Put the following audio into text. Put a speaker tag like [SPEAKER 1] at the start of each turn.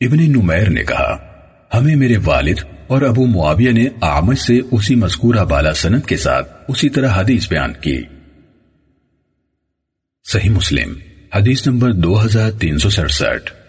[SPEAKER 1] ابن نمیر نے کہا، ہمیں میرے والد اور ابو معاویہ نے آمد سے اسی مذکورہ بالا سنت کے ساتھ اسی طرح حدیث بیان کی. صحیح مسلم، حدیث نمبر دو ہزار تین سو سڑسٹھ۔